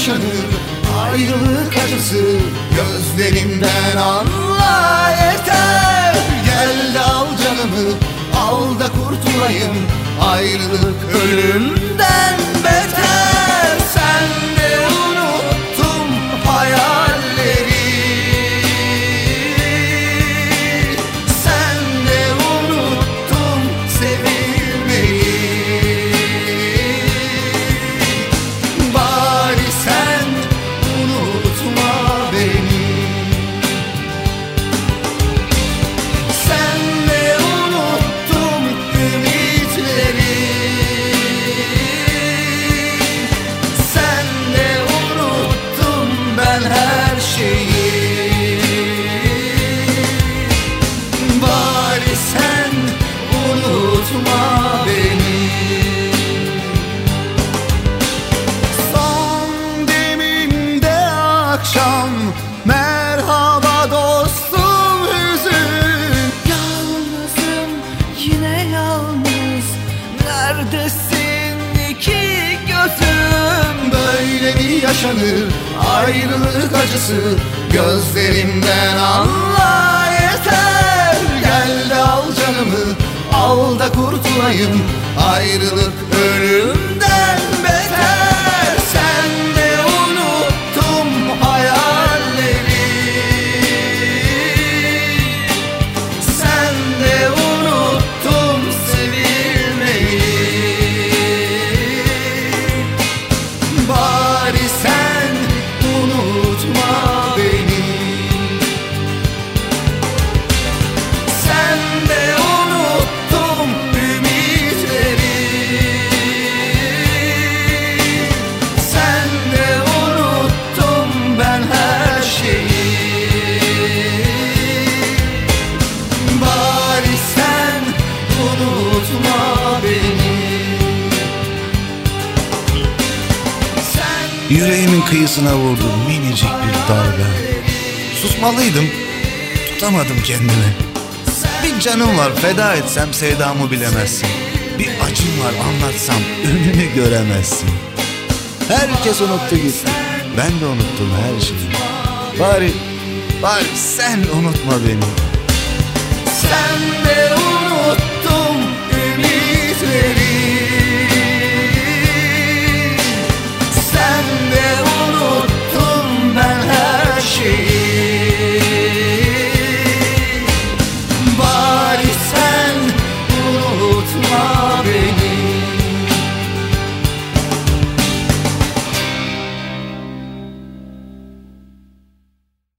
Ayrılık acısı. Gözlerimden anla yeter. Gel de al canımı al da kurtulayım. Ayrılık ölümden akşam. Merhaba dostum hüzün. Yalnızım yine yalnız. Neredesin iki gözüm? Böyle mi yaşanır ayrılık acısı. Gözlerimden anla yeter. Gel de al canımı al da kurtulayım. Ayrılık ölümden Yüreğimin kıyısına vurdu minicik bir dalga Susmalıydım Tutamadım kendimi. Bir canım var feda etsem sevdamı bilemezsin. Bir acım var anlatsam önünü göremezsin. Herkes unuttu gitti Ben de unuttum her şeyi. Bari, bari sen unutma beni. Sen de unutma